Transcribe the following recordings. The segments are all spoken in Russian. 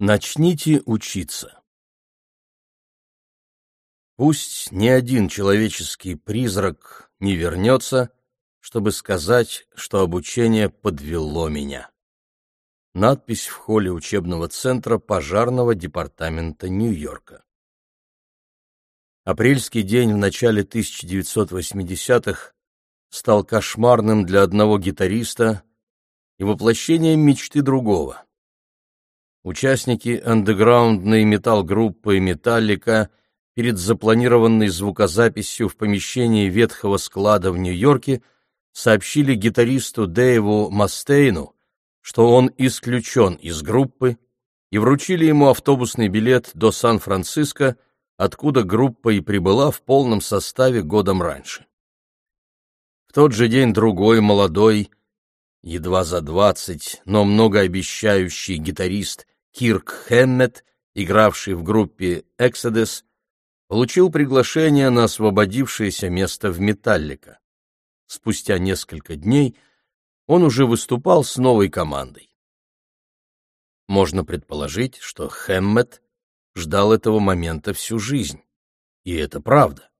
Начните учиться. Пусть ни один человеческий призрак не вернется, чтобы сказать, что обучение подвело меня. Надпись в холле учебного центра пожарного департамента Нью-Йорка. Апрельский день в начале 1980-х стал кошмарным для одного гитариста и воплощением мечты другого. Участники андеграундной металл-группы «Металлика» перед запланированной звукозаписью в помещении ветхого склада в Нью-Йорке сообщили гитаристу Дэйву Мастейну, что он исключен из группы, и вручили ему автобусный билет до Сан-Франциско, откуда группа и прибыла в полном составе годом раньше. В тот же день другой молодой, едва за двадцать, но многообещающий гитарист Кирк Хэммет, игравший в группе Exodus, получил приглашение на освободившееся место в «Металлика». Спустя несколько дней он уже выступал с новой командой. Можно предположить, что Хэммет ждал этого момента всю жизнь. И это правда.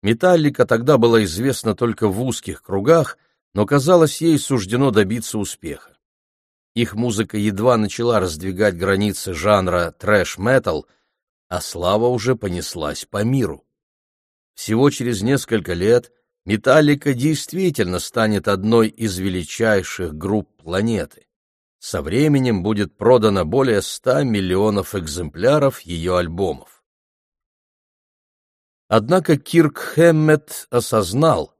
Металлика тогда была известна только в узких кругах, но казалось, ей суждено добиться успеха. Их музыка едва начала раздвигать границы жанра трэш-метал, а слава уже понеслась по миру. Всего через несколько лет Металлика действительно станет одной из величайших групп планеты. Со временем будет продано более ста миллионов экземпляров ее альбомов. Однако Кирк Хэммет осознал,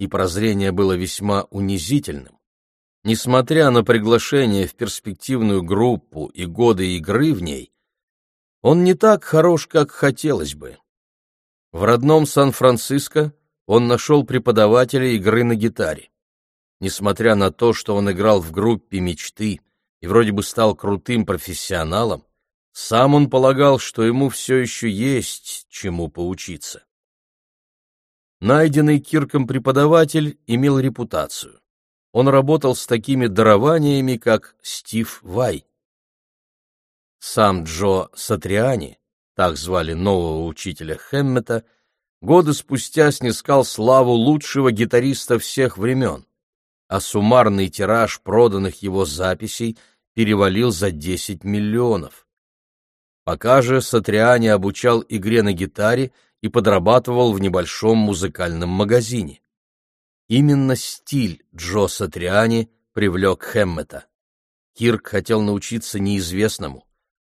и прозрение было весьма унизительным. Несмотря на приглашение в перспективную группу и годы игры в ней, он не так хорош, как хотелось бы. В родном Сан-Франциско он нашел преподавателя игры на гитаре. Несмотря на то, что он играл в группе мечты и вроде бы стал крутым профессионалом, сам он полагал, что ему все еще есть чему поучиться. Найденный Кирком преподаватель имел репутацию. Он работал с такими дарованиями, как Стив Вай. Сам Джо Сатриани, так звали нового учителя Хэммета, годы спустя снискал славу лучшего гитариста всех времен, а суммарный тираж проданных его записей перевалил за 10 миллионов. Пока же Сатриани обучал игре на гитаре и подрабатывал в небольшом музыкальном магазине. Именно стиль Джо Сатриани привлек Хэммета. Кирк хотел научиться неизвестному,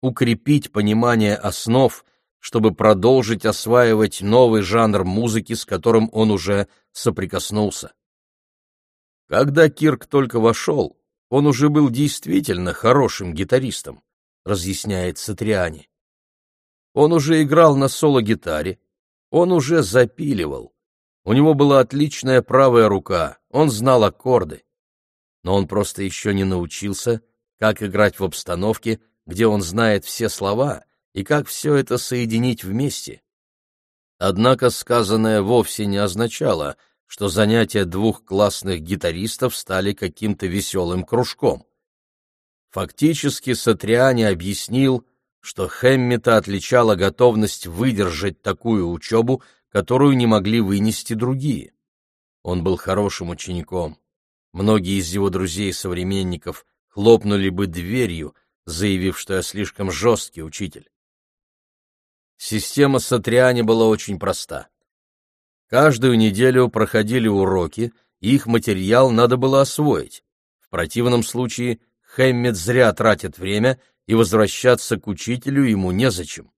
укрепить понимание основ, чтобы продолжить осваивать новый жанр музыки, с которым он уже соприкоснулся. Когда Кирк только вошел, он уже был действительно хорошим гитаристом, разъясняет Сатриани. Он уже играл на соло-гитаре, он уже запиливал. У него была отличная правая рука, он знал аккорды. Но он просто еще не научился, как играть в обстановке, где он знает все слова и как все это соединить вместе. Однако сказанное вовсе не означало, что занятия двух классных гитаристов стали каким-то веселым кружком. Фактически Сатриани объяснил, что Хэммита отличала готовность выдержать такую учебу, которую не могли вынести другие. Он был хорошим учеником. Многие из его друзей и современников хлопнули бы дверью, заявив, что я слишком жесткий учитель. Система Сатриани была очень проста. Каждую неделю проходили уроки, и их материал надо было освоить. В противном случае Хэммет зря тратит время и возвращаться к учителю ему незачем.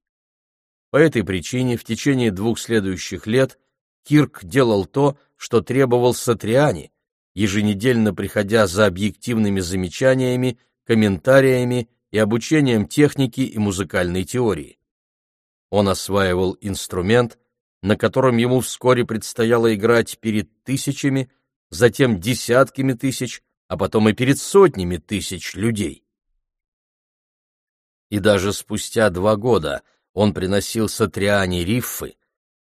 По этой причине в течение двух следующих лет Кирк делал то, что требовал Сатриани, еженедельно приходя за объективными замечаниями, комментариями и обучением техники и музыкальной теории. Он осваивал инструмент, на котором ему вскоре предстояло играть перед тысячами, затем десятками тысяч, а потом и перед сотнями тысяч людей и даже спустя два года он приносил Сатриане риффы,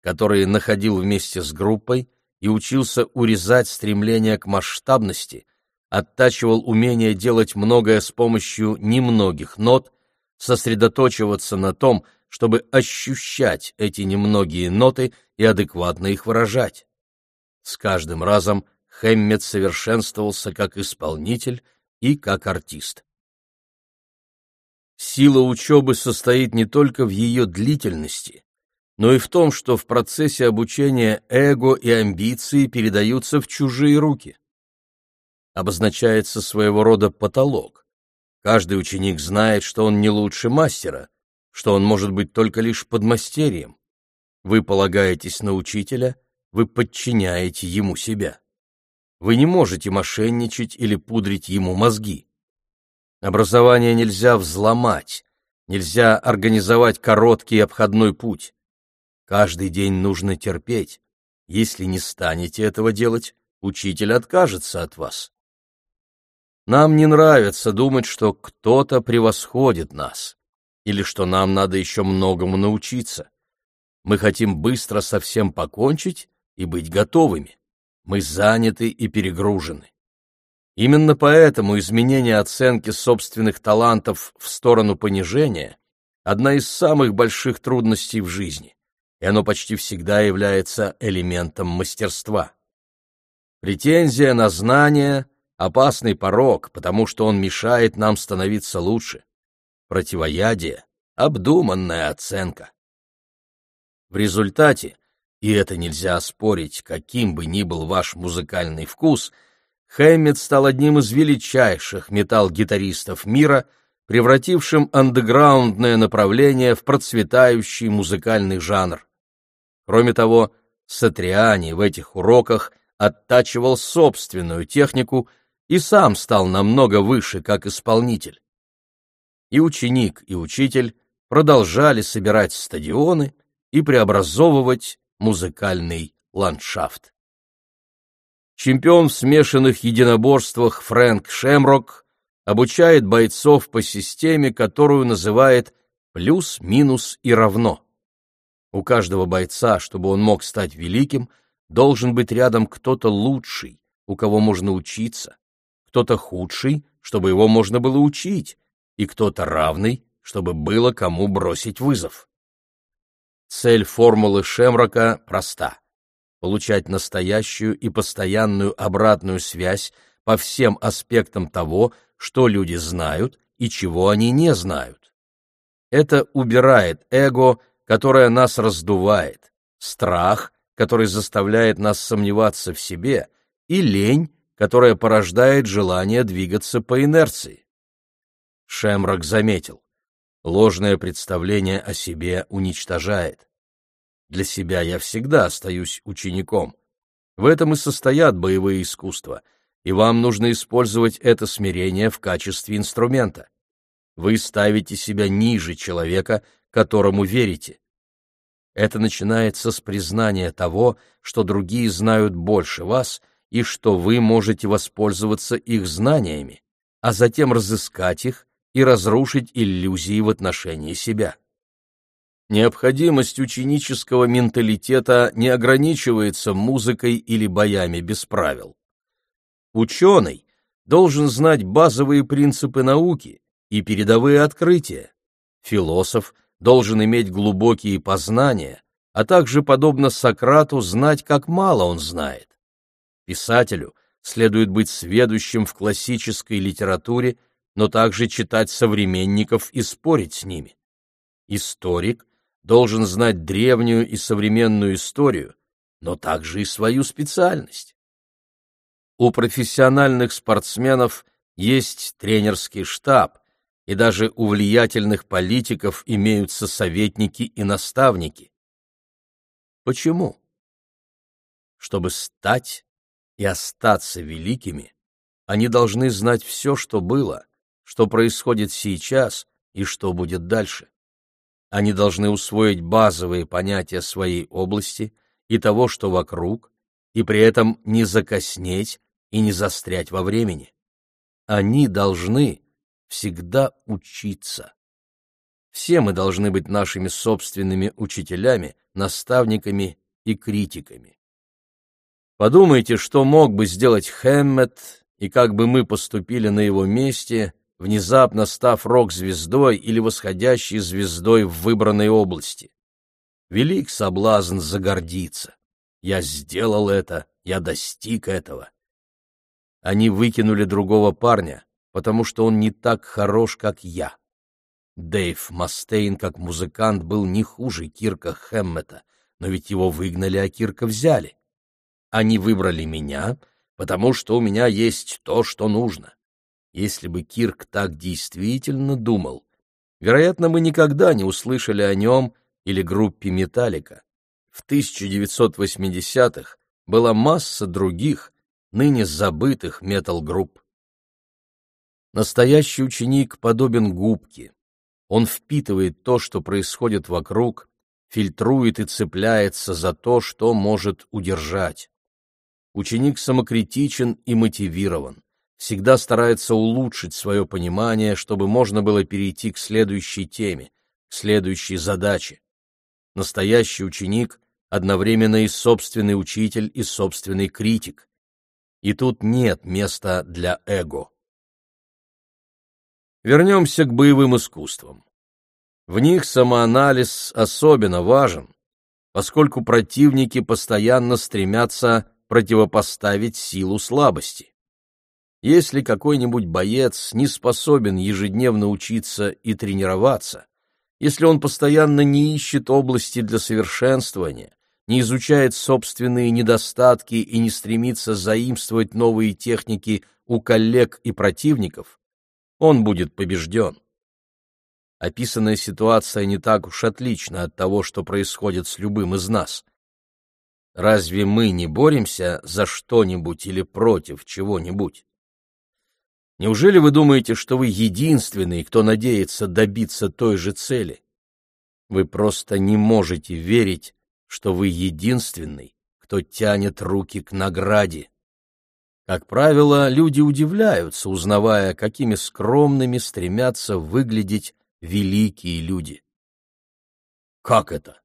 которые находил вместе с группой и учился урезать стремление к масштабности, оттачивал умение делать многое с помощью немногих нот, сосредоточиваться на том, чтобы ощущать эти немногие ноты и адекватно их выражать. С каждым разом Хэммет совершенствовался как исполнитель и как артист. Сила учебы состоит не только в ее длительности, но и в том, что в процессе обучения эго и амбиции передаются в чужие руки. Обозначается своего рода потолок. Каждый ученик знает, что он не лучше мастера, что он может быть только лишь подмастерьем. Вы полагаетесь на учителя, вы подчиняете ему себя. Вы не можете мошенничать или пудрить ему мозги. Образование нельзя взломать, нельзя организовать короткий обходной путь. Каждый день нужно терпеть. Если не станете этого делать, учитель откажется от вас. Нам не нравится думать, что кто-то превосходит нас, или что нам надо еще многому научиться. Мы хотим быстро со всем покончить и быть готовыми. Мы заняты и перегружены. Именно поэтому изменение оценки собственных талантов в сторону понижения – одна из самых больших трудностей в жизни, и оно почти всегда является элементом мастерства. Претензия на знание – опасный порог, потому что он мешает нам становиться лучше. Противоядие – обдуманная оценка. В результате, и это нельзя спорить, каким бы ни был ваш музыкальный вкус – Хэммет стал одним из величайших металл-гитаристов мира, превратившим андеграундное направление в процветающий музыкальный жанр. Кроме того, Сатриани в этих уроках оттачивал собственную технику и сам стал намного выше как исполнитель. И ученик, и учитель продолжали собирать стадионы и преобразовывать музыкальный ландшафт. Чемпион в смешанных единоборствах Фрэнк Шемрок обучает бойцов по системе, которую называет плюс, минус и равно. У каждого бойца, чтобы он мог стать великим, должен быть рядом кто-то лучший, у кого можно учиться, кто-то худший, чтобы его можно было учить, и кто-то равный, чтобы было кому бросить вызов. Цель формулы Шемрока проста получать настоящую и постоянную обратную связь по всем аспектам того, что люди знают и чего они не знают. Это убирает эго, которое нас раздувает, страх, который заставляет нас сомневаться в себе, и лень, которая порождает желание двигаться по инерции. Шемрак заметил, ложное представление о себе уничтожает. Для себя я всегда остаюсь учеником. В этом и состоят боевые искусства, и вам нужно использовать это смирение в качестве инструмента. Вы ставите себя ниже человека, которому верите. Это начинается с признания того, что другие знают больше вас и что вы можете воспользоваться их знаниями, а затем разыскать их и разрушить иллюзии в отношении себя. Необходимость ученического менталитета не ограничивается музыкой или боями без правил. Ученый должен знать базовые принципы науки и передовые открытия. Философ должен иметь глубокие познания, а также, подобно Сократу, знать, как мало он знает. Писателю следует быть сведущим в классической литературе, но также читать современников и спорить с ними. Историк должен знать древнюю и современную историю, но также и свою специальность. У профессиональных спортсменов есть тренерский штаб, и даже у влиятельных политиков имеются советники и наставники. Почему? Чтобы стать и остаться великими, они должны знать все, что было, что происходит сейчас и что будет дальше. Они должны усвоить базовые понятия своей области и того, что вокруг, и при этом не закоснеть и не застрять во времени. Они должны всегда учиться. Все мы должны быть нашими собственными учителями, наставниками и критиками. Подумайте, что мог бы сделать Хэммет, и как бы мы поступили на его месте, внезапно став рок-звездой или восходящей звездой в выбранной области. Велик соблазн загордиться. Я сделал это, я достиг этого. Они выкинули другого парня, потому что он не так хорош, как я. Дэйв Мастейн как музыкант был не хуже Кирка Хэммета, но ведь его выгнали, а Кирка взяли. Они выбрали меня, потому что у меня есть то, что нужно. Если бы Кирк так действительно думал, вероятно, мы никогда не услышали о нем или группе «Металлика». В 1980-х была масса других, ныне забытых метал-групп. Настоящий ученик подобен губке. Он впитывает то, что происходит вокруг, фильтрует и цепляется за то, что может удержать. Ученик самокритичен и мотивирован, всегда старается улучшить свое понимание, чтобы можно было перейти к следующей теме, к следующей задаче. Настоящий ученик одновременно и собственный учитель, и собственный критик. И тут нет места для эго. Вернемся к боевым искусствам. В них самоанализ особенно важен, поскольку противники постоянно стремятся противопоставить силу слабости. Если какой-нибудь боец не способен ежедневно учиться и тренироваться, если он постоянно не ищет области для совершенствования, не изучает собственные недостатки и не стремится заимствовать новые техники у коллег и противников, он будет побежден. Описанная ситуация не так уж отлична от того, что происходит с любым из нас. Разве мы не боремся за что-нибудь или против чего-нибудь? Неужели вы думаете, что вы единственный, кто надеется добиться той же цели? Вы просто не можете верить, что вы единственный, кто тянет руки к награде. Как правило, люди удивляются, узнавая, какими скромными стремятся выглядеть великие люди. Как это?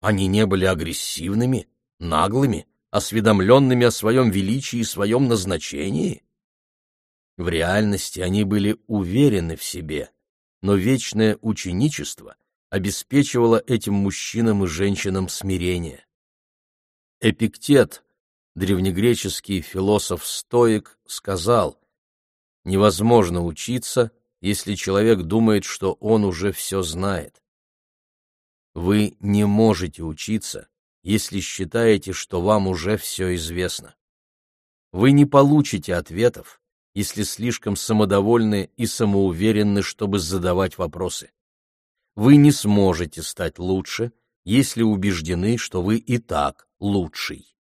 Они не были агрессивными, наглыми, осведомленными о своем величии и своем назначении? В реальности они были уверены в себе, но вечное ученичество обеспечивала этим мужчинам и женщинам смирение. Эпиктет, древнегреческий философ-стоик, сказал, невозможно учиться, если человек думает, что он уже все знает. Вы не можете учиться, если считаете, что вам уже все известно. Вы не получите ответов, если слишком самодовольны и самоуверенны, чтобы задавать вопросы вы не сможете стать лучше, если убеждены, что вы и так лучший.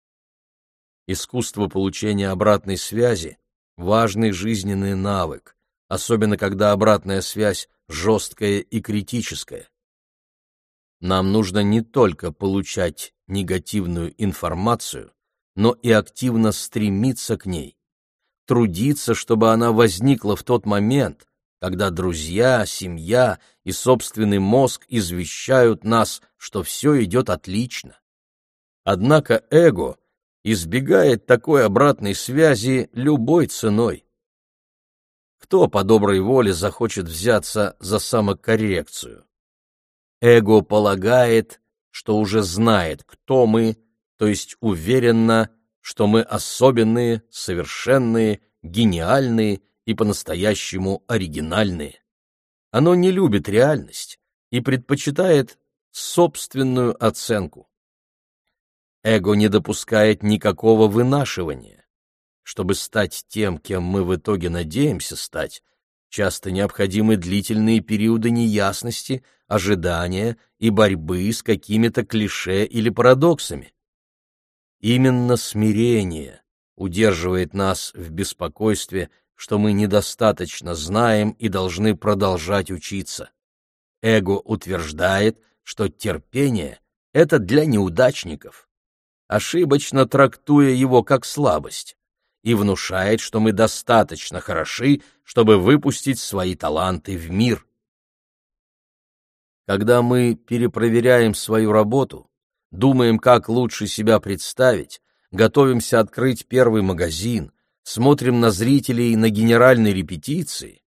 Искусство получения обратной связи – важный жизненный навык, особенно когда обратная связь жесткая и критическая. Нам нужно не только получать негативную информацию, но и активно стремиться к ней, трудиться, чтобы она возникла в тот момент, когда друзья, семья и собственный мозг извещают нас, что все идет отлично. Однако эго избегает такой обратной связи любой ценой. Кто по доброй воле захочет взяться за самокоррекцию? Эго полагает, что уже знает, кто мы, то есть уверенно, что мы особенные, совершенные, гениальные и по-настоящему оригинальные. Оно не любит реальность и предпочитает собственную оценку. Эго не допускает никакого вынашивания. Чтобы стать тем, кем мы в итоге надеемся стать, часто необходимы длительные периоды неясности, ожидания и борьбы с какими-то клише или парадоксами. Именно смирение удерживает нас в беспокойстве что мы недостаточно знаем и должны продолжать учиться. Эго утверждает, что терпение — это для неудачников, ошибочно трактуя его как слабость, и внушает, что мы достаточно хороши, чтобы выпустить свои таланты в мир. Когда мы перепроверяем свою работу, думаем, как лучше себя представить, готовимся открыть первый магазин — смотрим на зрителей на генеральной репетиции,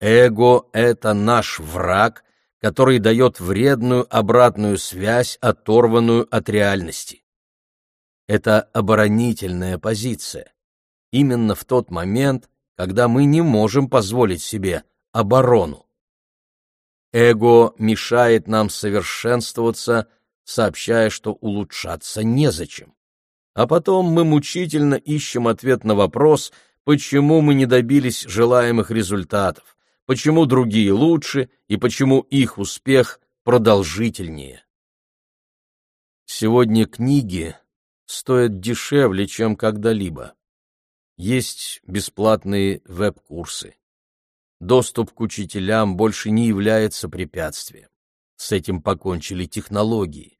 Эго — это наш враг, который дает вредную обратную связь, оторванную от реальности. Это оборонительная позиция. Именно в тот момент, когда мы не можем позволить себе оборону. Эго мешает нам совершенствоваться, сообщая, что улучшаться незачем. А потом мы мучительно ищем ответ на вопрос, почему мы не добились желаемых результатов, почему другие лучше и почему их успех продолжительнее. Сегодня книги стоят дешевле, чем когда-либо. Есть бесплатные веб-курсы. Доступ к учителям больше не является препятствием. С этим покончили технологии.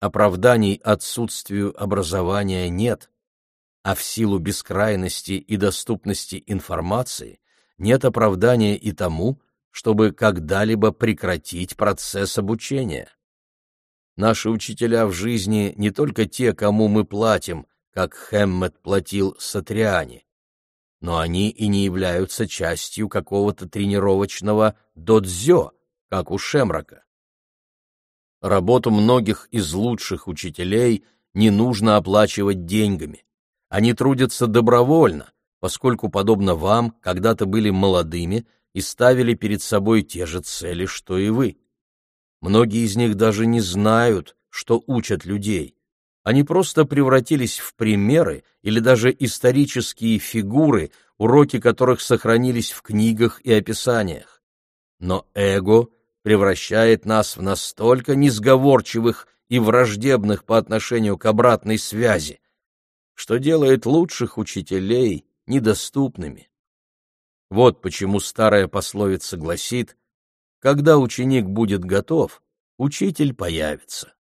Оправданий отсутствию образования нет, а в силу бескрайности и доступности информации нет оправдания и тому, чтобы когда-либо прекратить процесс обучения. Наши учителя в жизни не только те, кому мы платим, как Хэммет платил Сатриане, но они и не являются частью какого-то тренировочного додзё, как у Шемрака. Работу многих из лучших учителей не нужно оплачивать деньгами. Они трудятся добровольно, поскольку, подобно вам, когда-то были молодыми и ставили перед собой те же цели, что и вы. Многие из них даже не знают, что учат людей. Они просто превратились в примеры или даже исторические фигуры, уроки которых сохранились в книгах и описаниях. Но эго превращает нас в настолько несговорчивых и враждебных по отношению к обратной связи, что делает лучших учителей недоступными. Вот почему старая пословица гласит когда ученик будет готов, учитель появится.